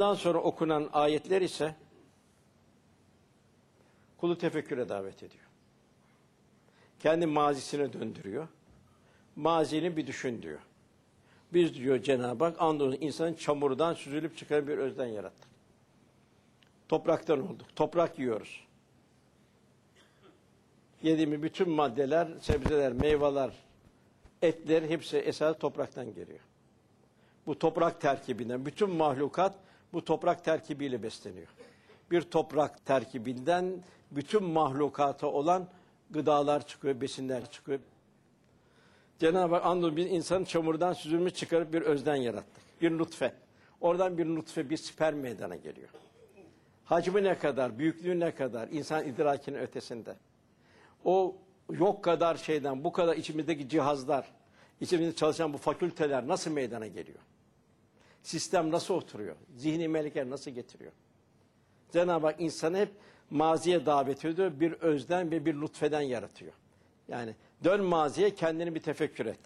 Ondan sonra okunan ayetler ise kulu tefekküre davet ediyor. Kendi mazisine döndürüyor. Mazini bir düşün diyor. Biz diyor Cenab-ı Hak andolsun insanın çamurdan süzülüp çıkan bir özden yarattık. Topraktan olduk. Toprak yiyoruz. Yediğimiz bütün maddeler, sebzeler, meyveler, etler hepsi esas topraktan geliyor. Bu toprak terkibinden, bütün mahlukat bu toprak terkibiyle besleniyor. Bir toprak terkibinden bütün mahlukata olan gıdalar çıkıyor, besinler çıkıyor. Cenab-ı Hak andolsun biz insanı çamurdan süzülmüş çıkarıp bir özden yarattık. Bir nutfe. Oradan bir nutfe, bir sperm meydana geliyor. Hacmi ne kadar, büyüklüğü ne kadar, insan idrakinin ötesinde. O yok kadar şeyden, bu kadar içimizdeki cihazlar, içimizde çalışan bu fakülteler nasıl meydana geliyor? Sistem nasıl oturuyor? Zihni melekler nasıl getiriyor? Cenab-ı Hak insanı hep maziye davet ediyor, bir özden ve bir nutfeden yaratıyor. Yani dön maziye kendini bir tefekkür et.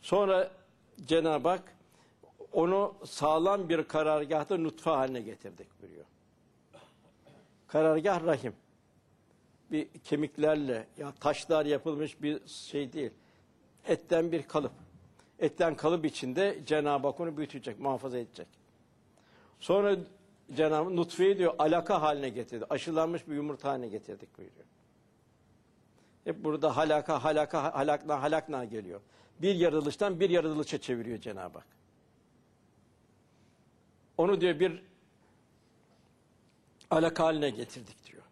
Sonra Cenab-ı Hak onu sağlam bir karargahta nutfe haline getirdik buyuruyor. Karargah rahim. Bir kemiklerle ya taşlar yapılmış bir şey değil. Etten bir kalıp. Etten kalıp içinde Cenab-ı Hak onu büyütecek, muhafaza edecek. Sonra Cenab-ı nutfeyi diyor alaka haline getirdi. Aşılanmış bir yumurta haline getirdik buyuruyor. Hep burada halaka, halaka, halakna, halakna geliyor. Bir yaratılıştan bir yaratılışa çeviriyor Cenab-ı Hak. Onu diyor bir alaka haline getirdik diyor.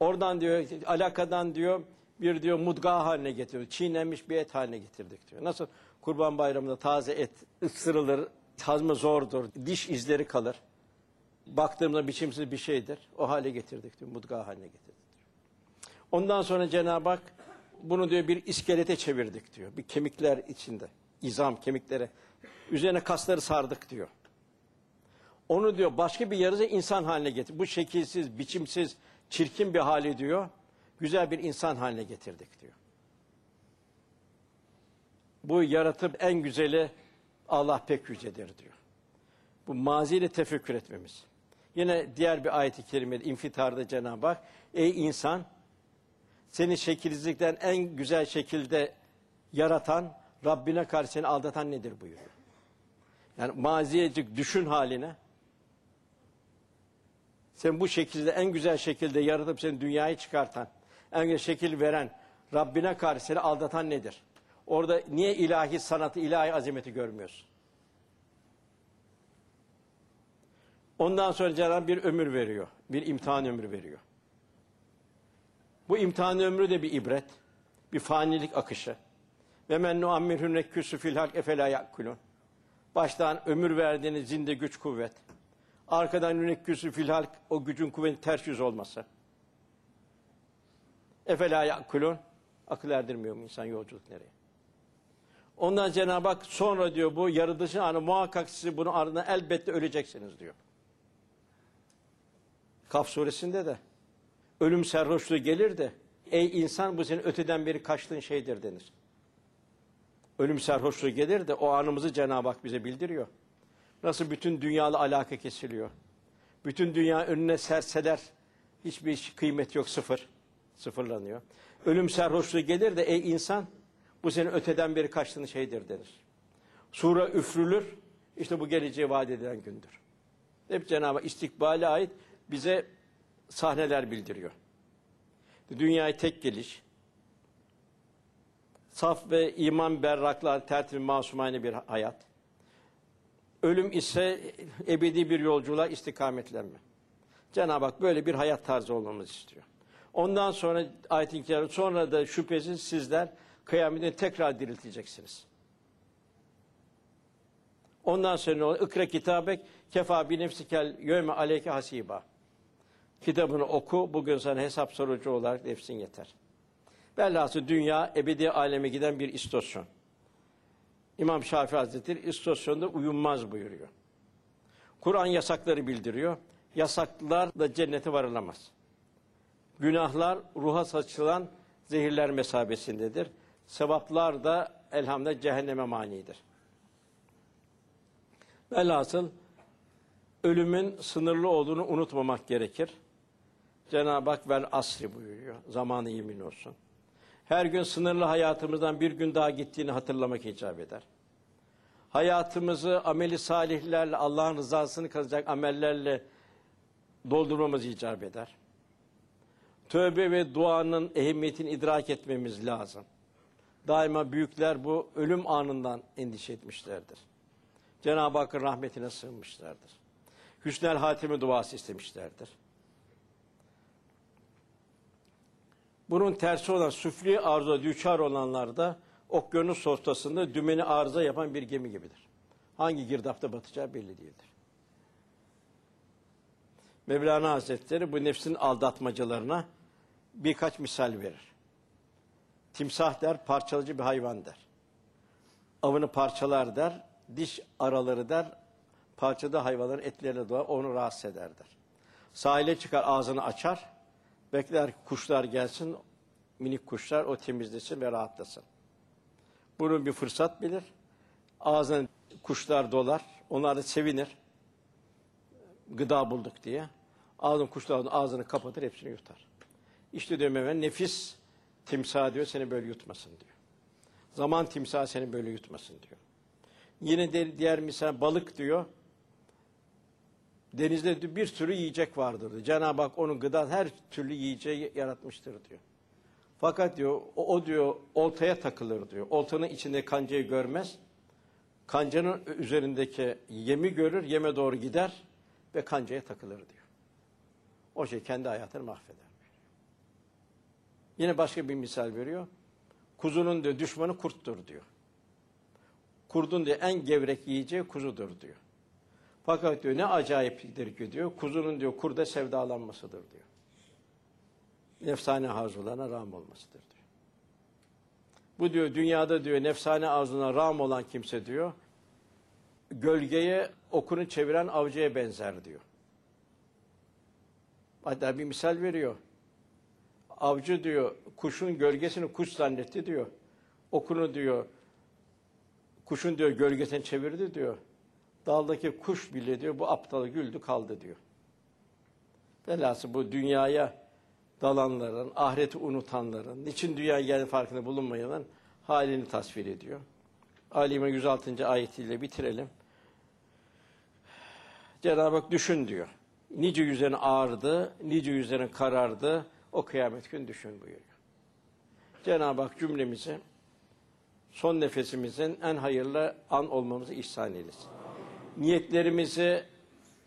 Oradan diyor alakadan diyor bir diyor mudga haline getiriyor. Çiğnenmiş bir et haline getirdik diyor. Nasıl kurban bayramında taze et ısırılır, hazmı zordur, diş izleri kalır. Baktığımda biçimsiz bir şeydir. O hale getirdik diyor. Mudga haline getirdik. Ondan sonra Cenab-ı Hak bunu diyor bir iskelete çevirdik diyor. Bir kemikler içinde. izam kemiklere. Üzerine kasları sardık diyor. Onu diyor başka bir yarısı insan haline getir. Bu şekilsiz, biçimsiz, çirkin bir hali diyor. Güzel bir insan haline getirdik diyor. Bu yaratıp en güzeli Allah pek yücedir diyor. Bu maziyle tefekkür etmemiz. Yine diğer bir ayet-i kerimede infitarda Cenab-ı Hak ey insan seni şekilsizlikten en güzel şekilde yaratan Rabbine karşı seni aldatan nedir buyuruyor. Yani maziyecik düşün haline sen bu şekilde en güzel şekilde yaratıp seni dünyayı çıkartan, en güzel şekil veren Rabbine karşı seni aldatan nedir? Orada niye ilahi sanatı, ilahi azameti görmüyorsun? Ondan sonra Cenab-ı bir ömür veriyor. Bir imtihan ömrü veriyor. Bu imtihan ömrü de bir ibret. Bir fanilik akışı. Ve men nuammirhum nekküsü fil efela yakkulun. Baştan ömür verdiğiniz zinde güç kuvvet. Arkadan yünekküsü fil halk o gücün kuvvetin ters yüz olması. Efela yakkulun. Akıl erdirmiyor mu insan yolculuk nereye? Ondan Cenab-ı Hak sonra diyor bu yaratılışın anı muhakkak sizi bunun ardından elbette öleceksiniz diyor. Kaf suresinde de ölüm serhoşluğu gelir de ey insan bu senin öteden beri kaçtığın şeydir denir. Ölüm serhoşluğu gelir de o anımızı Cenab-ı Hak bize bildiriyor. Nasıl bütün dünyalı alaka kesiliyor. Bütün dünya önüne serseler hiçbir kıymet yok sıfır. Sıfırlanıyor. Ölüm serhoşluğu gelir de ey insan bu senin öteden beri kaçtığın şeydir denir. Sura üfrülür. işte bu geleceği vaat edilen gündür. Hep Cenab-ı istikbale ait bize sahneler bildiriyor. Dünyaya tek geliş, saf ve iman berraklar, tertip masumane bir hayat. Ölüm ise ebedi bir yolculuğa istikametlenme. Cenab-ı Hak böyle bir hayat tarzı olmamızı istiyor. Ondan sonra kitabı sonra da şüphesiz sizler kıyamette tekrar diriltileceksiniz. Ondan sonra? İkra kitabek kefa bi nefsikel yevme aleyke hasiba. Kitabını oku, bugün sana hesap sorucu olarak nefsin yeter. Velhasıl dünya ebedi aleme giden bir istasyon. İmam Şafii Hazretleri istasyonda uyunmaz buyuruyor. Kur'an yasakları bildiriyor. Yasaklar da cennete varılamaz. Günahlar ruha saçılan zehirler mesabesindedir. Sevaplar da elhamdülillah cehenneme manidir. Velhasıl ölümün sınırlı olduğunu unutmamak gerekir. Cenab-ı Hak vel asri buyuruyor. Zamanı yemin olsun. Her gün sınırlı hayatımızdan bir gün daha gittiğini hatırlamak icap eder. Hayatımızı ameli salihlerle, Allah'ın rızasını kazanacak amellerle doldurmamız icap eder. Tövbe ve duanın ehemmiyetini idrak etmemiz lazım. Daima büyükler bu ölüm anından endişe etmişlerdir. Cenab-ı Hakk'ın rahmetine sığınmışlardır. Hüsnel hatime duası istemişlerdir. Bunun tersi olan süfli arıza düçar olanlar da okyanus ortasında dümeni arıza yapan bir gemi gibidir. Hangi girdapta batacağı belli değildir. Mevlana Hazretleri bu nefsin aldatmacalarına birkaç misal verir. Timsah der, parçalıcı bir hayvan der. Avını parçalar der, diş araları der, parçada hayvanların etlerine doğar, onu rahatsız eder der. Sahile çıkar, ağzını açar, bekler kuşlar gelsin, minik kuşlar o temizlesin ve rahatlasın. Bunu bir fırsat bilir. Ağzına kuşlar dolar, onlar da sevinir. Gıda bulduk diye. Ağzın kuşların ağzını kapatır, hepsini yutar. İşte diyor Mevlana, nefis timsah diyor, seni böyle yutmasın diyor. Zaman timsah seni böyle yutmasın diyor. Yine de diğer misal balık diyor. Denizde diyor, bir sürü yiyecek vardır diyor. Cenab-ı Hak onun gıda her türlü yiyeceği yaratmıştır diyor. Fakat diyor o, o diyor oltaya takılır diyor. Oltanın içinde kancayı görmez. Kancanın üzerindeki yemi görür, yeme doğru gider ve kancaya takılır diyor. O şey kendi hayatını mahveder. Yine başka bir misal veriyor. Kuzunun diyor düşmanı kurttur diyor. Kurdun diyor en gevrek yiyeceği kuzudur diyor. Fakat diyor ne acayiptir ki diyor. Kuzunun diyor kurda sevdalanmasıdır diyor. Nefsane arzularına rağm olmasıdır diyor. Bu diyor dünyada diyor nefsane arzuna rağm olan kimse diyor gölgeye okunu çeviren avcıya benzer diyor. Hatta bir misal veriyor. Avcı diyor kuşun gölgesini kuş zannetti diyor. Okunu diyor kuşun diyor gölgesini çevirdi diyor. Daldaki kuş bile diyor bu aptal güldü kaldı diyor. Velhasıl bu dünyaya dalanların, ahireti unutanların, niçin dünya geldi farkında bulunmayanların halini tasvir ediyor. Ali İmran 106. ayetiyle bitirelim. Cenab-ı Hak düşün diyor. Nice yüzlerin ağırdı, nice yüzlerin karardı, o kıyamet gün düşün buyuruyor. Cenab-ı Hak cümlemizi son nefesimizin en hayırlı an olmamızı ihsan eylesin. Niyetlerimizi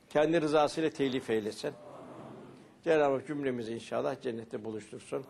kendi rızasıyla telif eylesin. Cenab-ı Hak cümlemizi inşallah cennette buluştursun.